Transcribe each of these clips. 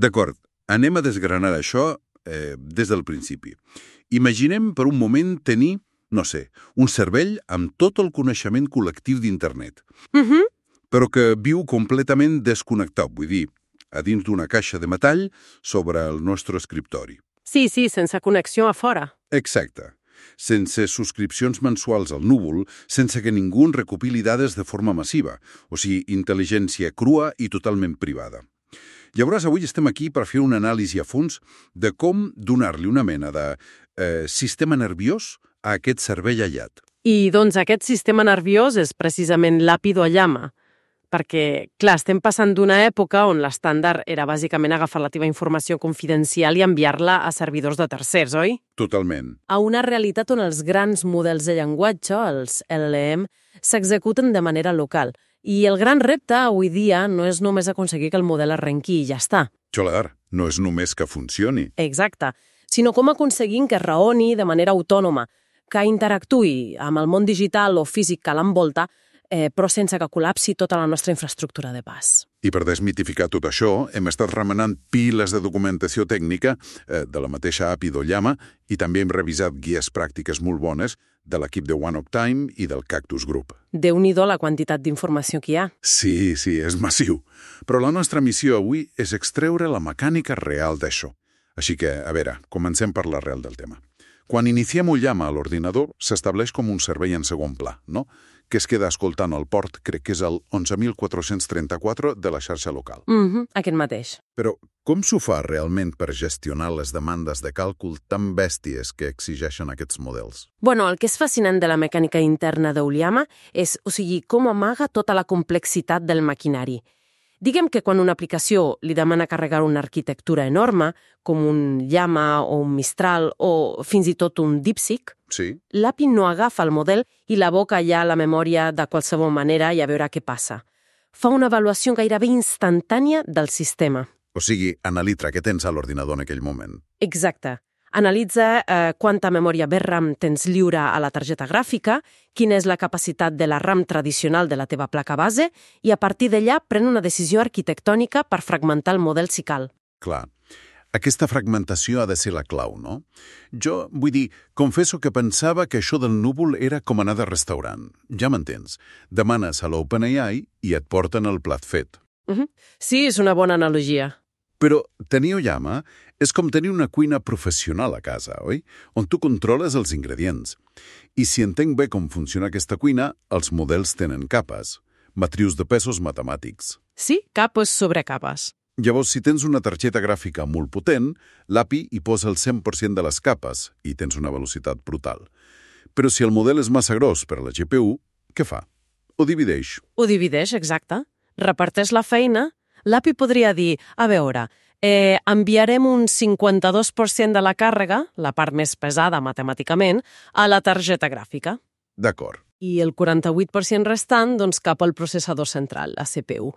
D'acord, anem a desgranar això eh, des del principi. Imaginem per un moment tenir, no sé, un cervell amb tot el coneixement col·lectiu d'internet, Mhm. però que viu completament desconnectat, vull dir, a dins d'una caixa de metall sobre el nostre escriptori. Sí, sí, sense connexió a fora. Exacte. Sense subscripcions mensuals al núvol, sense que ningú en recopili dades de forma massiva, o sigui, intel·ligència crua i totalment privada. Llavors, avui estem aquí per fer una anàlisi a fons de com donar-li una mena de eh, sistema nerviós a aquest cervell allat. I, doncs, aquest sistema nerviós és precisament l'àpido llama, perquè, clar, estem passant d'una època on l'estàndard era bàsicament agafar la teva informació confidencial i enviar-la a servidors de tercers, oi? Totalment. A una realitat on els grans models de llenguatge, els LLM, s'executen de manera local. I el gran repte avui dia no és només aconseguir que el model arrenqui i ja està. Xolar, no és només que funcioni. Exacte. Sinó com aconseguim que raoni de manera autònoma, que interactuï amb el món digital o físic que l'envolta, eh, però sense que col·lapsi tota la nostra infraestructura de pas. I per desmitificar tot això, hem estat remenant piles de documentació tècnica eh, de la mateixa API d'Ollama i també hem revisat guies pràctiques molt bones de l'equip de One Time i del Cactus Group. déu nhi la quantitat d'informació que hi ha. Sí, sí, és massiu. Però la nostra missió avui és extreure la mecànica real d'això. Així que, a veure, comencem per l'arrel del tema. Quan iniciem un llama a l'ordinador, s'estableix com un servei en segon pla, no? Que es queda escoltant el port, crec que és el 11.434 de la xarxa local. Mhm, aquest mateix. Però com s'ho fa realment per gestionar les demandes de càlcul tan bèsties que exigeixen aquests models? Bueno, el que és fascinant de la mecànica interna d'Uliama és, o sigui, com amaga tota la complexitat del maquinari. Diguem que quan una aplicació li demana carregar una arquitectura enorme, com un Llama o un Mistral o fins i tot un DeepSeek, Sí? l'API no agafa el model i l'aboca ja a la memòria de qualsevol manera i a veure què passa. Fa una avaluació gairebé instantània del sistema. O sigui, analitza què tens a l'ordinador en aquell moment. Exacte. Analitza eh, quanta memòria VRAM tens lliure a la targeta gràfica, quina és la capacitat de la RAM tradicional de la teva placa base i a partir d'allà pren una decisió arquitectònica per fragmentar el model si cal. Clar. Aquesta fragmentació ha de ser la clau, no? Jo, vull dir, confesso que pensava que això del núvol era com anar de restaurant. Ja m'entens. Demanes a l'OpenAI i et porten el plat fet. Uh -huh. Sí, és una bona analogia. Però tenir Oyama és com tenir una cuina professional a casa, oi? On tu controles els ingredients. I si entenc bé com funciona aquesta cuina, els models tenen capes, matrius de pesos matemàtics. Sí, capes sobre capes. Llavors, si tens una targeta gràfica molt potent, l'API hi posa el 100% de les capes i tens una velocitat brutal. Però si el model és massa gros per a la GPU, què fa? Ho divideix. Ho divideix, exacte. Reparteix la feina. L'API podria dir, a veure, eh, enviarem un 52% de la càrrega, la part més pesada matemàticament, a la targeta gràfica. D'acord. I el 48% restant, doncs, cap al processador central, la CPU.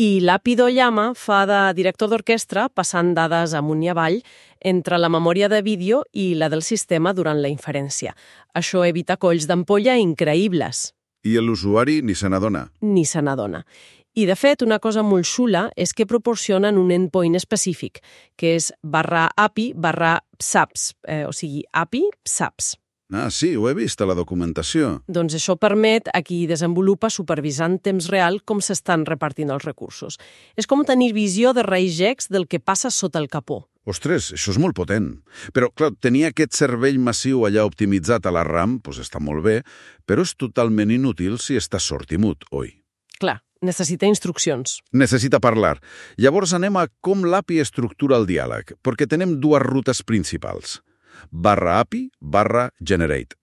I l'API d'Ollama fa de director d'orquestra passant dades amunt i avall entre la memòria de vídeo i la del sistema durant la inferència. Això evita colls d'ampolla increïbles. I l'usuari ni se n'adona. Ni se n'adona. I, de fet, una cosa molt xula és que proporcionen un endpoint específic, que és barra API barra PSAPS, eh, o sigui, API PSAPS. Ah, sí, ho he vist a la documentació. Doncs això permet a qui desenvolupa supervisar en temps real com s'estan repartint els recursos. És com tenir visió de X del que passa sota el capó. Ostres, això és molt potent. Però, clar, tenir aquest cervell massiu allà optimitzat a la RAM, doncs està molt bé, però és totalment inútil si està sord i mut, oi? Clar, necessita instruccions. Necessita parlar. Llavors anem a com l'API estructura el diàleg, perquè tenem dues rutes principals. Barra API, barra generate.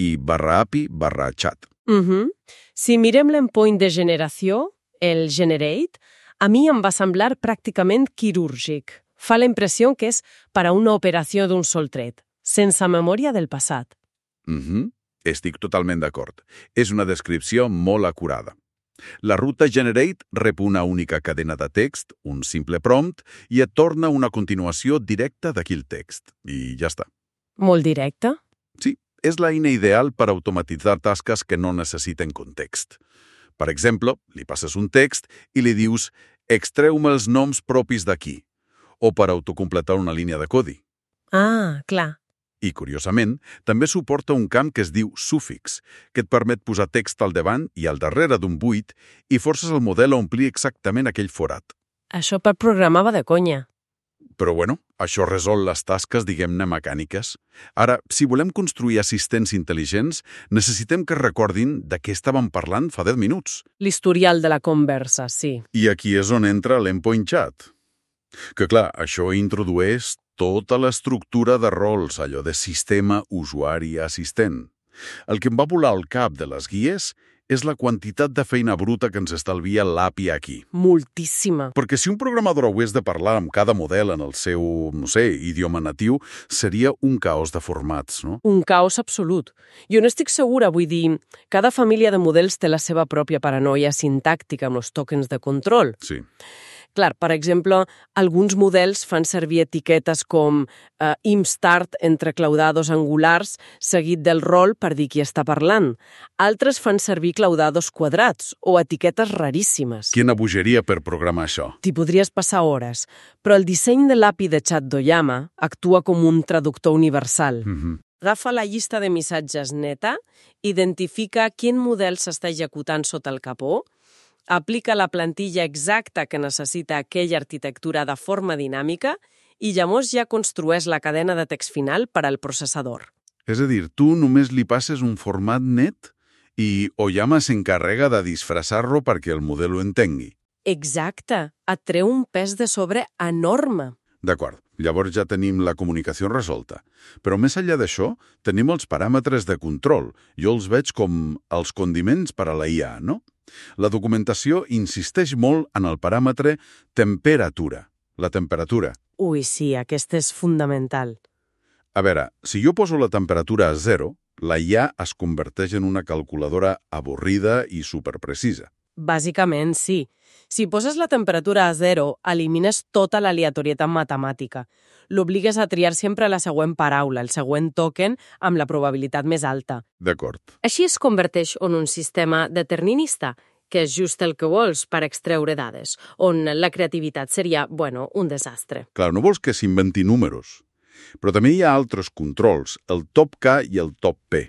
I barra API, barra chat. Uh -huh. Si mirem l'endpoint de generació, el generate, a mi em va semblar pràcticament quirúrgic. Fa la impressió que és per a una operació d'un sol tret, sense memòria del passat. Uh -huh. Estic totalment d'acord. És una descripció molt acurada. La ruta Generate rep una única cadena de text, un simple prompt, i et torna una continuació directa d'aquell text. I ja està. Molt directe? Sí, és l'eina ideal per automatitzar tasques que no necessiten context. Per exemple, li passes un text i li dius «extreu-me els noms propis d'aquí» o per autocompletar una línia de codi. Ah, clar. I, curiosament, també suporta un camp que es diu sufix, que et permet posar text al davant i al darrere d'un buit i forces el model a omplir exactament aquell forat. Això per programar va de conya. Però, bueno, això resol les tasques, diguem-ne, mecàniques. Ara, si volem construir assistents intel·ligents, necessitem que recordin de què estàvem parlant fa 10 minuts. L'historial de la conversa, sí. I aquí és on entra l'endpoint chat. Que, clar, això introdueix tota l'estructura de rols, allò de sistema usuari-assistent. El que em va volar al cap de les guies és la quantitat de feina bruta que ens estalvia l'API aquí. Moltíssima. Perquè si un programador hagués de parlar amb cada model en el seu, no sé, idioma natiu, seria un caos de formats, no? Un caos absolut. Jo no estic segura, vull dir, cada família de models té la seva pròpia paranoia sintàctica amb els tokens de control. Sí. Clar, per exemple, alguns models fan servir etiquetes com eh, imstart entre claudados angulars seguit del rol per dir qui està parlant. Altres fan servir claudados quadrats o etiquetes raríssimes. Quina bogeria per programar això. T'hi podries passar hores, però el disseny de l'API de chat d'Oyama actua com un traductor universal. Mm -hmm. Agafa la llista de missatges neta, identifica quin model s'està executant sota el capó, aplica la plantilla exacta que necessita aquella arquitectura de forma dinàmica i llavors ja construeix la cadena de text final per al processador. És a dir, tu només li passes un format net i Oyama s'encarrega de disfressar-lo perquè el model ho entengui. Exacte. Et treu un pes de sobre enorme. D'acord, llavors ja tenim la comunicació resolta. Però més enllà d'això, tenim els paràmetres de control. Jo els veig com els condiments per a la IA, no? La documentació insisteix molt en el paràmetre temperatura, la temperatura. Ui, sí, aquest és fundamental. A veure, si jo poso la temperatura a zero, la IA es converteix en una calculadora avorrida i superprecisa. Bàsicament, sí. Si poses la temperatura a zero, elimines tota l'aleatorietat matemàtica. L'obligues a triar sempre la següent paraula, el següent token, amb la probabilitat més alta. D'acord. Així es converteix en un sistema determinista, que és just el que vols per extreure dades, on la creativitat seria, bueno, un desastre. Clar, no vols que s'inventi números. Però també hi ha altres controls, el top K i el top P.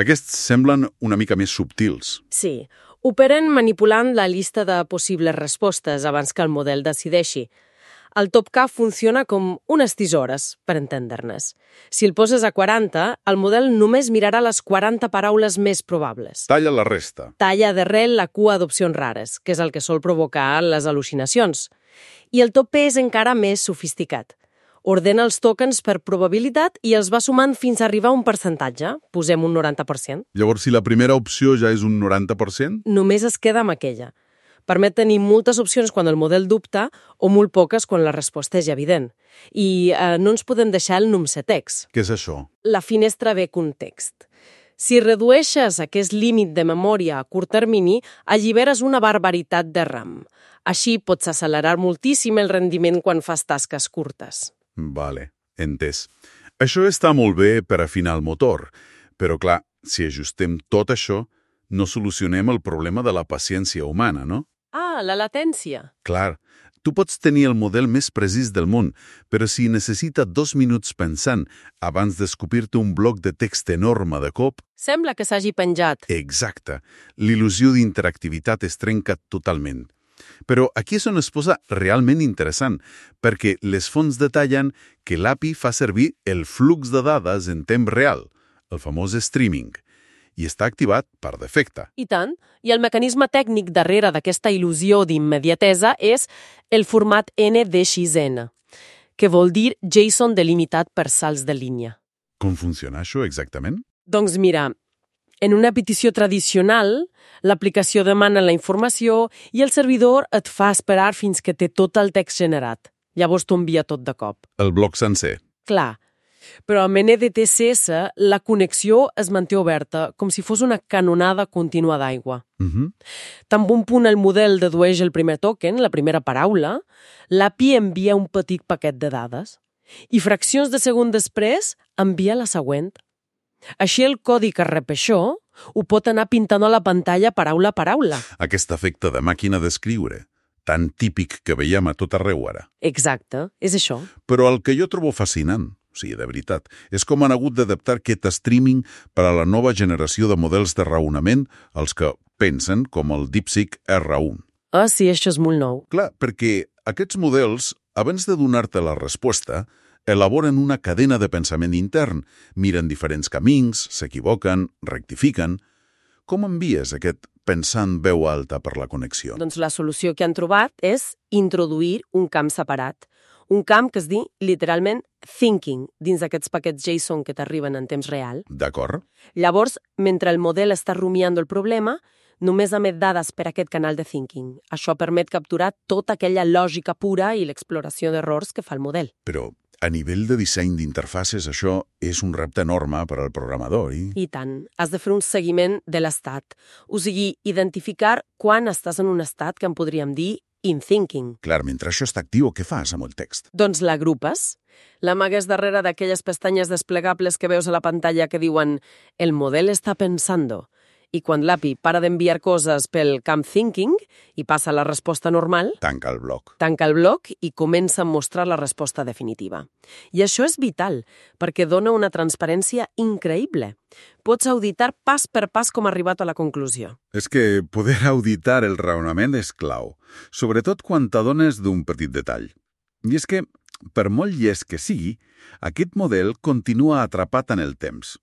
Aquests semblen una mica més subtils. Sí, operen manipulant la llista de possibles respostes abans que el model decideixi. El top K funciona com unes tisores, per entendre-nes. Si el poses a 40, el model només mirarà les 40 paraules més probables. Talla la resta. Talla d'arrel la cua d'opcions rares, que és el que sol provocar les al·lucinacions. I el top P és encara més sofisticat. Ordena els tokens per probabilitat i els va sumant fins a arribar a un percentatge. Posem un 90%. Llavors, si la primera opció ja és un 90%? Només es queda amb aquella. Permet tenir moltes opcions quan el model dubta o molt poques quan la resposta és evident. I eh, no ens podem deixar el numsetext. Què és això? La finestra B context. Si redueixes aquest límit de memòria a curt termini, alliberes una barbaritat de RAM. Així pots accelerar moltíssim el rendiment quan fas tasques curtes. Vale, entès. Això està molt bé per afinar el motor, però clar, si ajustem tot això, no solucionem el problema de la paciència humana, no? Ah, la latència. Clar, tu pots tenir el model més precís del món, però si necessita dos minuts pensant abans d'escopir-te un bloc de text enorme de cop... Sembla que s'hagi penjat. Exacte. L'il·lusió d'interactivitat es trenca totalment. Però aquí és on es posa realment interessant, perquè les fonts detallen que l'API fa servir el flux de dades en temps real, el famós streaming, i està activat per defecte. I tant. I el mecanisme tècnic darrere d'aquesta il·lusió d'immediatesa és el format NDXN, que vol dir JSON delimitat per salts de línia. Com funciona això exactament? Doncs mira, en una petició tradicional, l'aplicació demana la informació i el servidor et fa esperar fins que té tot el text generat. Llavors t'ho envia tot de cop. El bloc sencer. Clar. Però amb NDTCS la connexió es manté oberta, com si fos una canonada contínua d'aigua. Uh -huh. Tan bon punt el model dedueix el primer token, la primera paraula, l'API envia un petit paquet de dades. I fraccions de segon després envia la següent. Així el codi que rep això ho pot anar pintant a la pantalla paraula a paraula. Aquest efecte de màquina d'escriure. tan típic que veiem a tot arreu ara. Exacte, és això. Però el que jo trobo fascinant, sí, de veritat, és com han hagut d'adaptar aquest streaming per a la nova generació de models de raonament, els que pensen com el DeepSeek R1. Ah, sí, això és molt nou. Clar, perquè aquests models, abans de donar-te la resposta, elaboren una cadena de pensament intern, miren diferents camins, s'equivoquen, rectifiquen... Com envies aquest pensant veu alta per la connexió? Doncs la solució que han trobat és introduir un camp separat. Un camp que es diu literalment thinking dins d'aquests paquets JSON que t'arriben en temps real. D'acord? Llavors, mentre el model està rumiant el problema, només emet dades per aquest canal de thinking. Això permet capturar tota aquella lògica pura i l'exploració d'errors que fa el model. Però a nivell de disseny d'interfaces, això és un repte enorme per al programador. I... I tant. Has de fer un seguiment de l'estat. O sigui, identificar quan estàs en un estat que en podríem dir in thinking. Clar, mentre això està actiu, què fas amb el text? Doncs l'agrupes. L'amagues darrere d'aquelles pestanyes desplegables que veus a la pantalla que diuen «El model està pensando» i quan l'API para d'enviar coses pel camp thinking i passa a la resposta normal, Tanca el bloc. tanca el bloc i comença a mostrar la resposta definitiva. I això és vital, perquè dona una transparència increïble. Pots auditar pas per pas com ha arribat a la conclusió. És que poder auditar el raonament és clau, sobretot quan t'adones d'un petit detall. I és que, per molt llest que sigui, aquest model continua atrapat en el temps.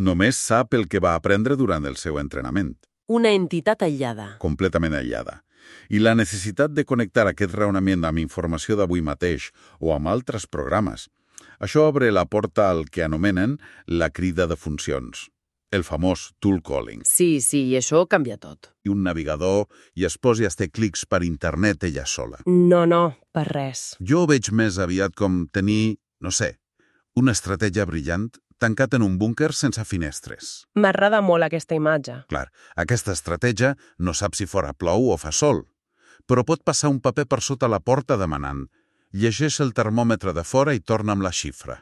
Només sap el que va aprendre durant el seu entrenament, Una entitat aïllada. completament aïllada. I la necessitat de connectar aquest raonament amb informació d'avui mateix o amb altres programes. Això obre la porta al que anomenen la crida de funcions, el famós tool calling. Sí, sí, i això canvia tot. i un navegador i es posi a fer clics per internet ella sola. No, no, per res. Jo ho veig més aviat com tenir, no sé, una estratègia brillant tancat en un búnquer sense finestres. M'agrada molt aquesta imatge. Clar, aquesta estratègia no sap si fora plou o fa sol, però pot passar un paper per sota la porta demanant llegeix el termòmetre de fora i torna amb la xifra.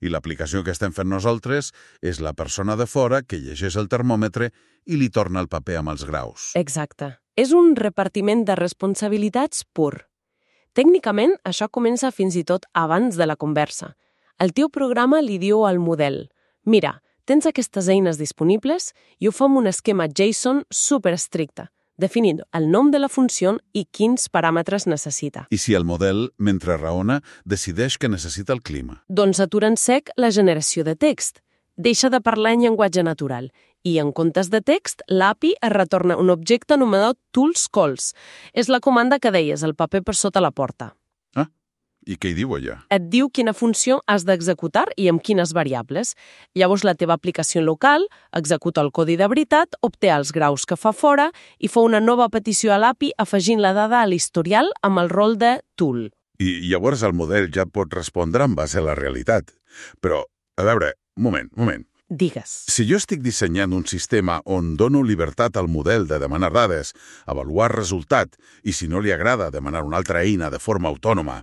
I l'aplicació que estem fent nosaltres és la persona de fora que llegeix el termòmetre i li torna el paper amb els graus. Exacte. És un repartiment de responsabilitats pur. Tècnicament, això comença fins i tot abans de la conversa. El teu programa li diu al model «Mira, tens aquestes eines disponibles i ho fa amb un esquema JSON super estricte, definint el nom de la funció i quins paràmetres necessita. I si el model, mentre raona, decideix que necessita el clima? Doncs atura en sec la generació de text. Deixa de parlar en llenguatge natural i en comptes de text, l'API es retorna un objecte anomenat toolscalls. És la comanda que deies, el paper per sota la porta. I què hi diu allà? Et diu quina funció has d'executar i amb quines variables. Llavors la teva aplicació local executa el codi de veritat, obté els graus que fa fora i fa una nova petició a l'API afegint la dada a l'historial amb el rol de tool. I llavors el model ja pot respondre en base a la realitat. Però, a veure, un moment, un moment. Digues. Si jo estic dissenyant un sistema on dono llibertat al model de demanar dades, avaluar resultat, i si no li agrada demanar una altra eina de forma autònoma,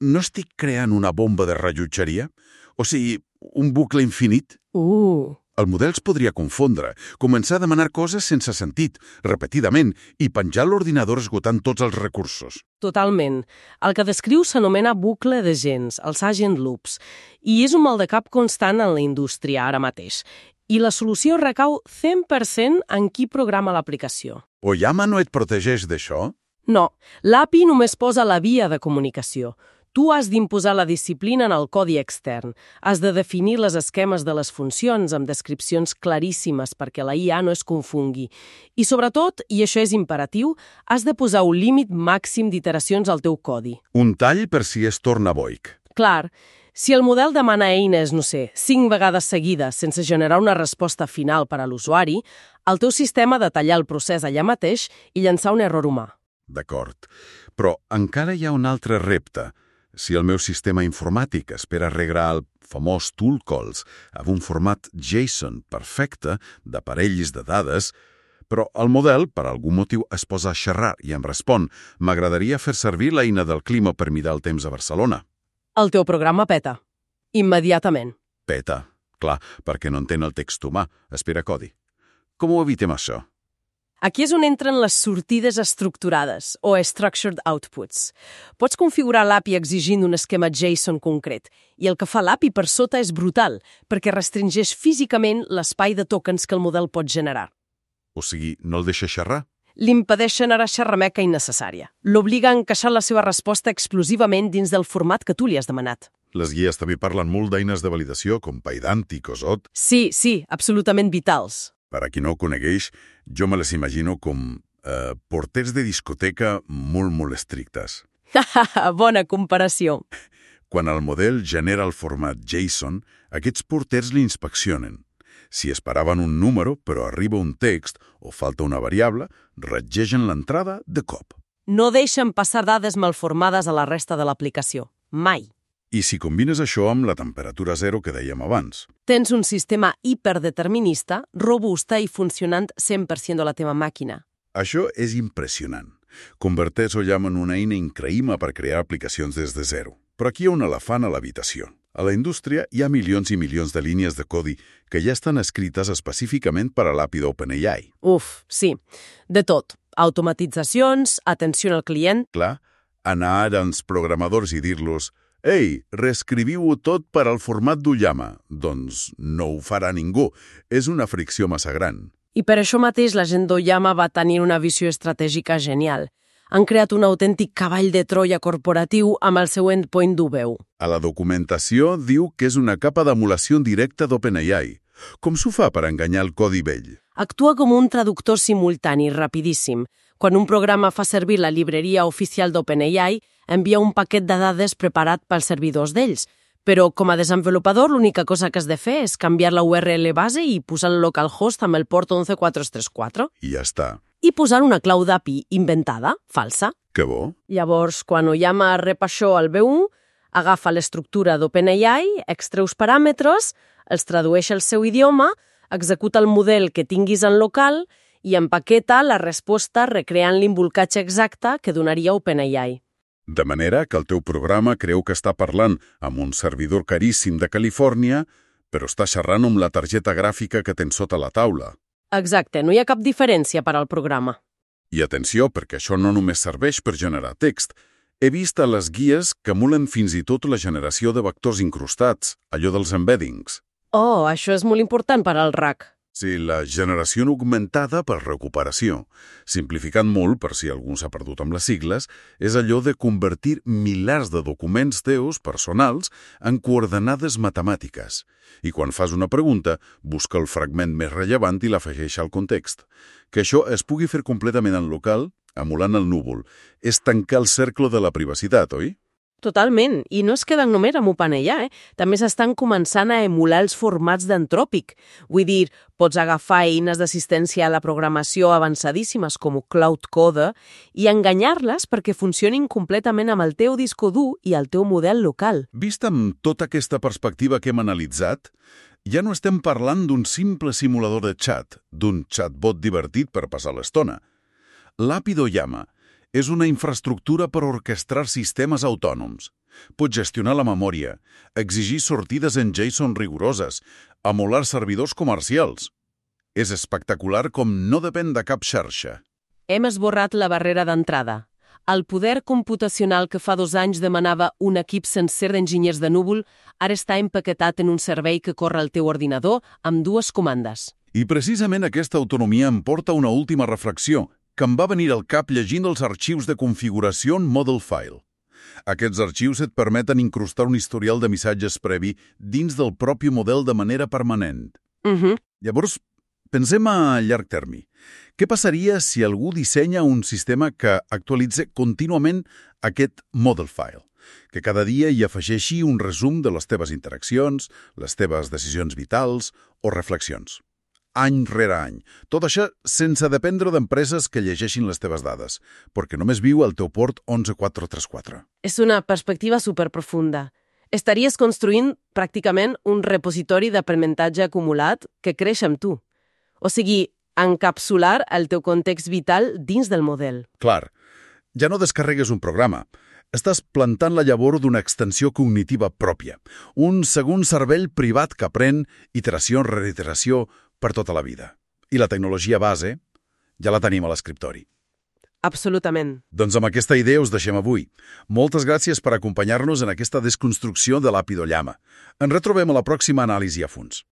no estic creant una bomba de rellotgeria? O sigui, un bucle infinit? Uh, El model es podria confondre, començar a demanar coses sense sentit, repetidament, i penjar l'ordinador esgotant tots els recursos. totalment. El que descriu s'anomena bucle de gens, els agent loops, i és un mal de cap constant en la indústria ara mateix. I la solució recau 100% en qui programa l'aplicació. O Yama no et protegeix d'això? No, l'API només posa la via de comunicació. Tu has d'imposar la disciplina en el codi extern. Has de definir les esquemes de les funcions amb descripcions claríssimes perquè la IA no es confongui. I sobretot, i això és imperatiu, has de posar un límit màxim d'iteracions al teu codi. Un tall per si es torna boic. Clar, si el model demana eines, no sé, cinc vegades seguides sense generar una resposta final per a l'usuari, el teu sistema ha de tallar el procés allà mateix i llançar un error humà. D'acord. Però encara hi ha un altre repte. Si el meu sistema informàtic espera arreglar el famós tool calls amb un format JSON perfecte d'aparells de dades, però el model, per algun motiu, es posa a xerrar i em respon «M'agradaria fer servir l'eina del clima per mirar el temps a Barcelona». El teu programa peta. Immediatament. Peta. Clar, perquè no entén el text humà. Espera codi. Com ho evitem, això? Aquí és on entren les sortides estructurades, o structured outputs. Pots configurar l'API exigint un esquema JSON concret, i el que fa l'API per sota és brutal, perquè restringeix físicament l'espai de tokens que el model pot generar. O sigui, no el deixa xerrar? L'impedeix generar xerrameca innecessària. L'obliga a encaixar la seva resposta exclusivament dins del format que tu li has demanat. Les guies també parlen molt d'eines de validació, com Paidant i Cosot. Sí, sí, absolutament vitals. Per a qui no ho conegueix, jo me les imagino com eh, porters de discoteca molt, molt estrictes. Bona comparació. Quan el model genera el format JSON, aquests porters l'inspeccionen. Si esperaven un número, però arriba un text o falta una variable, regegen l'entrada de cop. No deixen passar dades malformades a la resta de l'aplicació. Mai. I si combines això amb la temperatura zero que dèiem abans, Tens un sistema hiperdeterminista, robusta i funcionant 100% de la teva màquina. això és impressionant. Converteix OLLAM en una eina increïble per crear aplicacions des de zero. Però aquí hi ha un elefant a l'habitació. A la indústria hi ha milions i milions de línies de codi que ja estan escrites específicament per a l'API d'OpenAI. Uf, sí. De tot. Automatitzacions, atenció al client... Clar, anar als programadors i dir-los «Ei, reescriviu-ho tot per al format d'Ullama». Doncs no ho farà ningú. És una fricció massa gran. I per això mateix la gent d'Oyama va tenir una visió estratègica genial. Han creat un autèntic cavall de Troia corporatiu amb el seu endpoint d'UVU. A la documentació diu que és una capa d'emulació directa d'OpenAI. Com s'ho fa per enganyar el codi vell? Actua com un traductor simultani rapidíssim. Quan un programa fa servir la llibreria oficial d'OpenAI, envia un paquet de dades preparat pels servidors d'ells. Però com a desenvolupador l'única cosa que has de fer és canviar la URL base i posar el localhost amb el port 11434 I ja està. i posar una clau d'API inventada, falsa. Que bo. Llavors, quan Oyama rep això al B1, agafa l'estructura d'OpenAI, extreus paràmetres, els tradueix al seu idioma, executa el model que tinguis en local i empaqueta la resposta recreant l'involcatge exacte que donaria OpenAI. De manera que el teu programa creu que està parlant amb un servidor caríssim de Califòrnia, però està xerrant amb la targeta gràfica que tens sota la taula. Exacte, no hi ha cap diferència per al programa. I atenció, perquè això no només serveix per generar text. He vist a les guies que emulen fins i tot la generació de vectors incrustats, allò dels embeddings. Oh, això és molt important per al RAC. Sí, la generació augmentada per recuperació. Simplificant molt, per si algú s'ha perdut amb les sigles, és allò de convertir milers de documents teus personals en coordenades matemàtiques. I quan fas una pregunta, busca el fragment més rellevant i l'afegeix al context. Que això es pugui fer completament en local, emulant el núvol, és tancar el cercle de la privacitat, oi? Totalment, i no es queden només amb OpenAI, eh? també s'estan començant a emular els formats d'Anthropic. Vull dir, pots agafar eines d'assistència a la programació avançadíssimes com Cloud Code i enganyar-les perquè funcionin completament amb el teu disco dur i el teu model local. Vist amb tota aquesta perspectiva que hem analitzat, ja no estem parlant d'un simple simulador de chat, d'un chatbot divertit per passar l'estona. L'API d'Oyama és una infraestructura per orquestrar sistemes autònoms. Pot gestionar la memòria, exigir sortides en JSON rigoroses, emular servidors comercials. És espectacular com no depèn de cap xarxa. Hem esborrat la barrera d'entrada. El poder computacional que fa dos anys demanava un equip sencer d'enginyers de núvol ara està empaquetat en un servei que corre al teu ordinador amb dues comandes. I precisament aquesta autonomia em porta una última reflexió, que em va venir al cap llegint els arxius de configuració en Model File. Aquests arxius et permeten incrustar un historial de missatges previ dins del propi model de manera permanent. Uh -huh. Llavors, pensem a llarg termi. Què passaria si algú dissenya un sistema que actualitza contínuament aquest Model File? Que cada dia hi afegeixi un resum de les teves interaccions, les teves decisions vitals o reflexions any rere any. Tot això sense dependre d'empreses que llegeixin les teves dades, perquè només viu al teu port 11434. És una perspectiva superprofunda. Estaries construint pràcticament un repositori d'aprenentatge acumulat que creix amb tu. O sigui, encapsular el teu context vital dins del model. Clar, ja no descarregues un programa. Estàs plantant la llavor d'una extensió cognitiva pròpia, un segon cervell privat que aprèn, iteració rere iteració, per tota la vida. I la tecnologia base ja la tenim a l'escriptori. Absolutament. Doncs amb aquesta idea us deixem avui. Moltes gràcies per acompanyar-nos en aquesta desconstrucció de l'àpido llama. Ens retrobem a la pròxima anàlisi a fons.